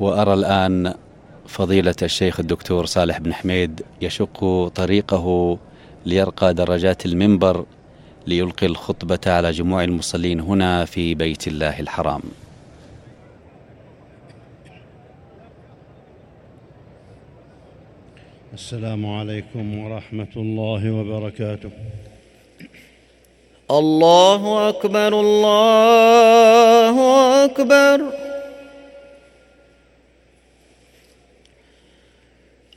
وأرى الآن فضيلة الشيخ الدكتور صالح بن حميد يشق طريقه ليرقى درجات المنبر ليلقي الخطبة على جموع المصلين هنا في بيت الله الحرام. السلام عليكم ورحمة الله وبركاته. الله أكبر الله أكبر.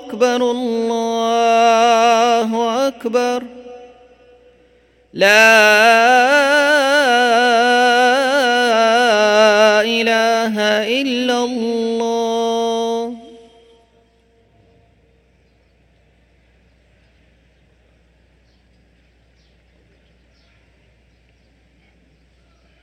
أكبر الله أكبر. لا